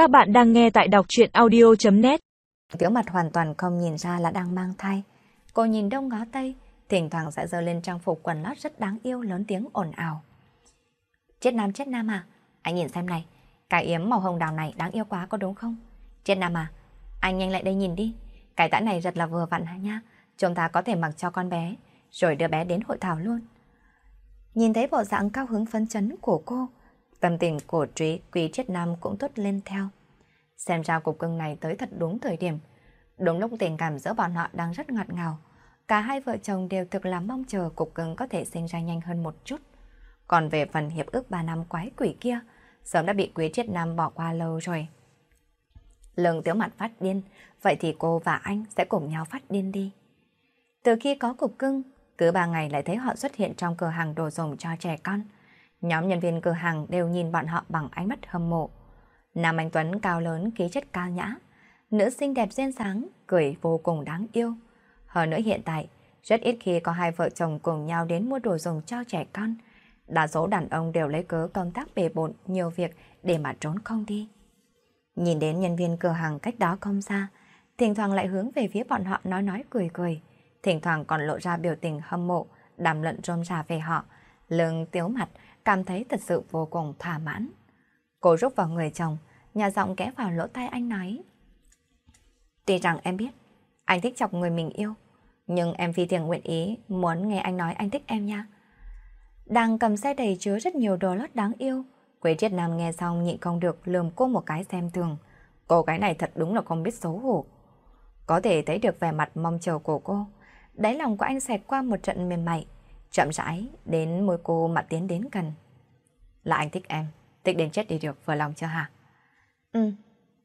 Các bạn đang nghe tại đọc chuyện audio.net Tiểu mặt hoàn toàn không nhìn ra là đang mang thai. Cô nhìn đông ngó tây, thỉnh thoảng sẽ dơ lên trang phục quần lót rất đáng yêu lớn tiếng ồn ào. Chết nam chết nam à, anh nhìn xem này, cái yếm màu hồng đào này đáng yêu quá có đúng không? Chết nam à, anh nhanh lại đây nhìn đi, cái tã này rất là vừa vặn hả nha, chúng ta có thể mặc cho con bé, rồi đưa bé đến hội thảo luôn. Nhìn thấy bộ dạng cao hứng phấn chấn của cô, tâm tình của trí quý triết nam cũng tốt lên theo. Xem ra cục cưng này tới thật đúng thời điểm. Đúng lúc tình cảm giữa bọn họ đang rất ngọt ngào. Cả hai vợ chồng đều thực là mong chờ cục cưng có thể sinh ra nhanh hơn một chút. Còn về phần hiệp ước 3 năm quái quỷ kia, sớm đã bị quý triết nam bỏ qua lâu rồi. Lương tiếu mặt phát điên, vậy thì cô và anh sẽ cùng nhau phát điên đi. Từ khi có cục cưng, cứ ba ngày lại thấy họ xuất hiện trong cửa hàng đồ dùng cho trẻ con. Nhóm nhân viên cửa hàng đều nhìn bọn họ bằng ánh mắt hâm mộ. Nam Anh Tuấn cao lớn, khí chất cao nhã. Nữ xinh đẹp duyên sáng, cười vô cùng đáng yêu. Hơn nữa hiện tại, rất ít khi có hai vợ chồng cùng nhau đến mua đồ dùng cho trẻ con. Đa số đàn ông đều lấy cớ công tác bề bộn, nhiều việc để mà trốn không đi. Nhìn đến nhân viên cửa hàng cách đó không xa, thỉnh thoảng lại hướng về phía bọn họ nói nói cười cười. Thỉnh thoảng còn lộ ra biểu tình hâm mộ, đàm luận rôm rà về họ. Lưng tiếu mặt, cảm thấy thật sự vô cùng thỏa mãn. Cô rút vào người chồng, nhà giọng kẽ vào lỗ tai anh nói. Tuy rằng em biết, anh thích chọc người mình yêu, nhưng em phi thường nguyện ý muốn nghe anh nói anh thích em nha. Đang cầm xe đầy chứa rất nhiều đồ lót đáng yêu, Quế Triết Nam nghe xong nhịn không được lườm cô một cái xem thường. Cô cái này thật đúng là không biết xấu hổ. Có thể thấy được vẻ mặt mong chờ của cô. Đáy lòng của anh xẹt qua một trận mềm mại, chậm rãi đến môi cô mà tiến đến gần. Là anh thích em, thích đến chết đi được vừa lòng chưa hả? Ừ,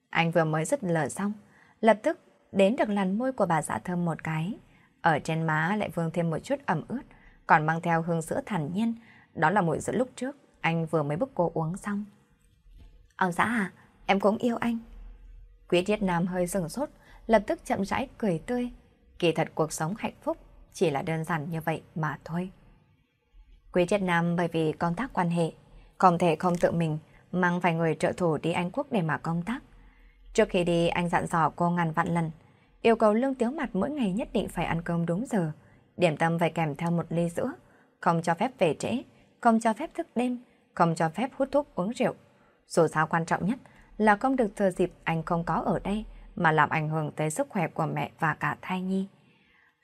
anh vừa mới dứt lời xong, lập tức đến được làn môi của bà xã thơm một cái. Ở trên má lại vương thêm một chút ẩm ướt, còn mang theo hương sữa thản nhiên, đó là mùi sữa lúc trước anh vừa mới bức cô uống xong. Ông xã à, em cũng yêu anh. Quý Triết Nam hơi sừng sốt, lập tức chậm rãi cười tươi. Kỳ thật cuộc sống hạnh phúc chỉ là đơn giản như vậy mà thôi. Quý Triết Nam bởi vì công tác quan hệ, không thể không tự mình mang vài người trợ thủ đi Anh Quốc để mà công tác. Trước khi đi anh dặn dò cô ngàn vạn lần, yêu cầu lương tiếu mặt mỗi ngày nhất định phải ăn cơm đúng giờ, điểm tâm phải kèm theo một ly sữa, không cho phép về trễ, không cho phép thức đêm, không cho phép hút thuốc uống rượu. Dù sao quan trọng nhất là không được thừa dịp anh không có ở đây mà làm ảnh hưởng tới sức khỏe của mẹ và cả thai nhi.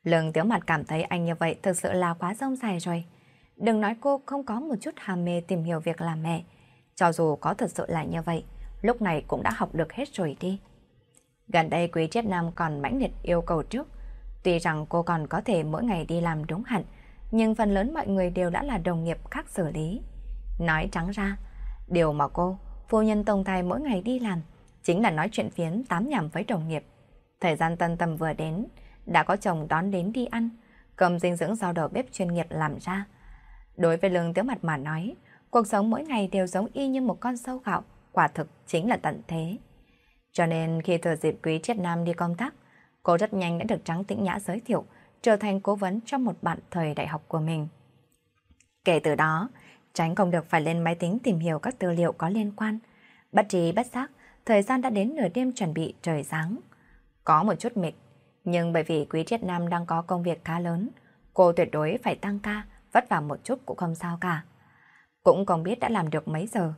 Lương tiếu mặt cảm thấy anh như vậy thực sự là quá rông dài rồi. Đừng nói cô không có một chút hàm mê tìm hiểu việc làm mẹ. Cho dù có thật sự là như vậy, lúc này cũng đã học được hết rồi đi. Gần đây Quý Triết Nam còn mãnh liệt yêu cầu trước. Tuy rằng cô còn có thể mỗi ngày đi làm đúng hạn, nhưng phần lớn mọi người đều đã là đồng nghiệp khác xử lý. Nói trắng ra, điều mà cô, phu nhân tổng tài mỗi ngày đi làm, chính là nói chuyện phiến tám nhảm với đồng nghiệp. Thời gian tân tâm vừa đến, đã có chồng đón đến đi ăn, cầm dinh dưỡng do đầu bếp chuyên nghiệp làm ra. Đối với lương tiếu mặt mà nói, cuộc sống mỗi ngày đều giống y như một con sâu gạo, quả thực chính là tận thế. Cho nên khi thừa dịp quý triết nam đi công tác, cô rất nhanh đã được Trắng Tĩnh Nhã giới thiệu, trở thành cố vấn cho một bạn thời đại học của mình. Kể từ đó, tránh không được phải lên máy tính tìm hiểu các tư liệu có liên quan. Bất trí bất giác, thời gian đã đến nửa đêm chuẩn bị trời sáng. Có một chút mệt, nhưng bởi vì Quý Triết Nam đang có công việc khá lớn, cô tuyệt đối phải tăng ca, vất vả một chút cũng không sao cả. Cũng không biết đã làm được mấy giờ.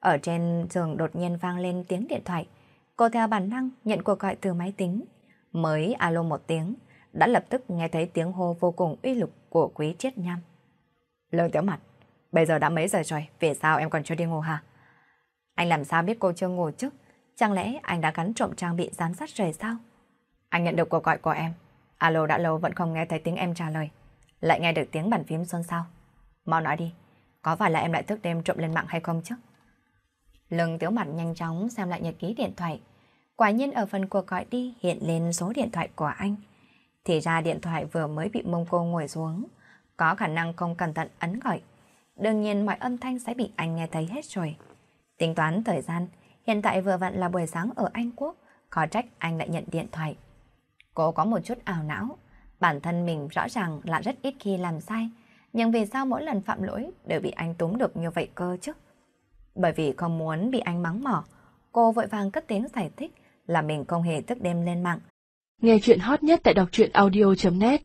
Ở trên giường đột nhiên vang lên tiếng điện thoại. Cô theo bản năng nhận cuộc gọi từ máy tính. Mới alo một tiếng, đã lập tức nghe thấy tiếng hô vô cùng uy lực của Quý Triết nam. Lương Tiểu Mặt, bây giờ đã mấy giờ rồi, vì sao em còn chưa đi ngủ hả? Anh làm sao biết cô chưa ngủ chứ? Chẳng lẽ anh đã gắn trộm trang bị giám sát rồi sao? Anh nhận được cuộc gọi của em. Alo đã lâu vẫn không nghe thấy tiếng em trả lời. Lại nghe được tiếng bàn phím xôn xao. Mau nói đi, có phải là em lại thức đêm trộm lên mạng hay không chứ? Lưng tiếu mặt nhanh chóng xem lại nhật ký điện thoại. Quả nhiên ở phần cuộc gọi đi hiện lên số điện thoại của anh. Thì ra điện thoại vừa mới bị mông cô ngồi xuống. Có khả năng không cẩn thận ấn gọi. Đương nhiên mọi âm thanh sẽ bị anh nghe thấy hết rồi. Tính toán thời gian, hiện tại vừa vặn là buổi sáng ở Anh Quốc, khó trách anh lại nhận điện thoại. Cô có một chút ảo não, bản thân mình rõ ràng là rất ít khi làm sai, nhưng vì sao mỗi lần phạm lỗi đều bị anh túm được như vậy cơ chứ? Bởi vì không muốn bị anh mắng mỏ, Cô vội vàng cất tiếng giải thích là mình không hề thức đêm lên mạng. Nghe chuyện hot nhất tại đọc truyện audio.net